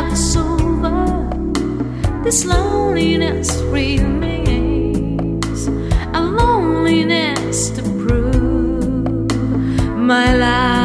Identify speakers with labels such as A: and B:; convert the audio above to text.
A: love is over, this loneliness remains. A loneliness to prove my life.